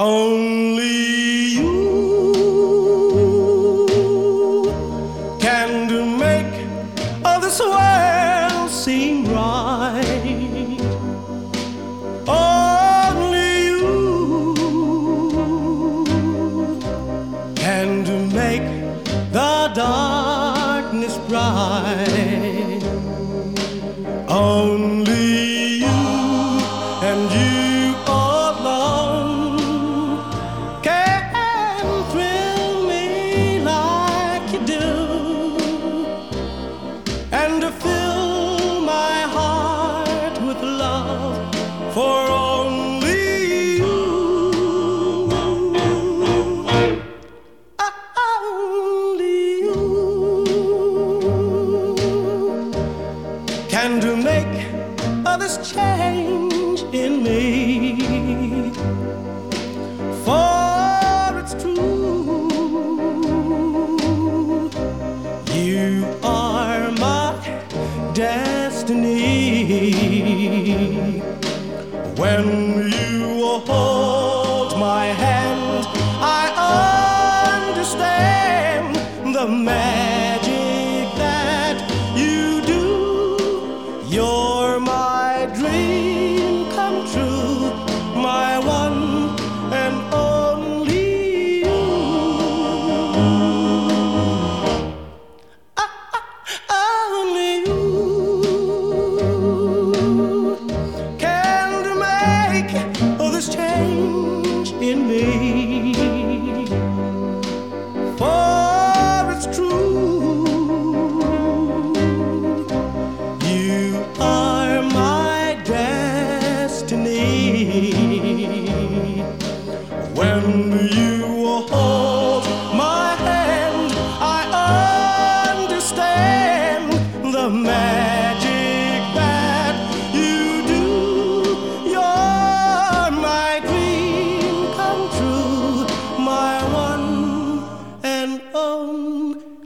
Only you can make world seem right. Only you can make the darkness bright. Only others change in me. For it's true, you are my destiny. When you hold my hand, I understand the magic that you do. You're my dream come true, my one and only you. Ah, ah only you can make all this change in me. For it's true, you are. home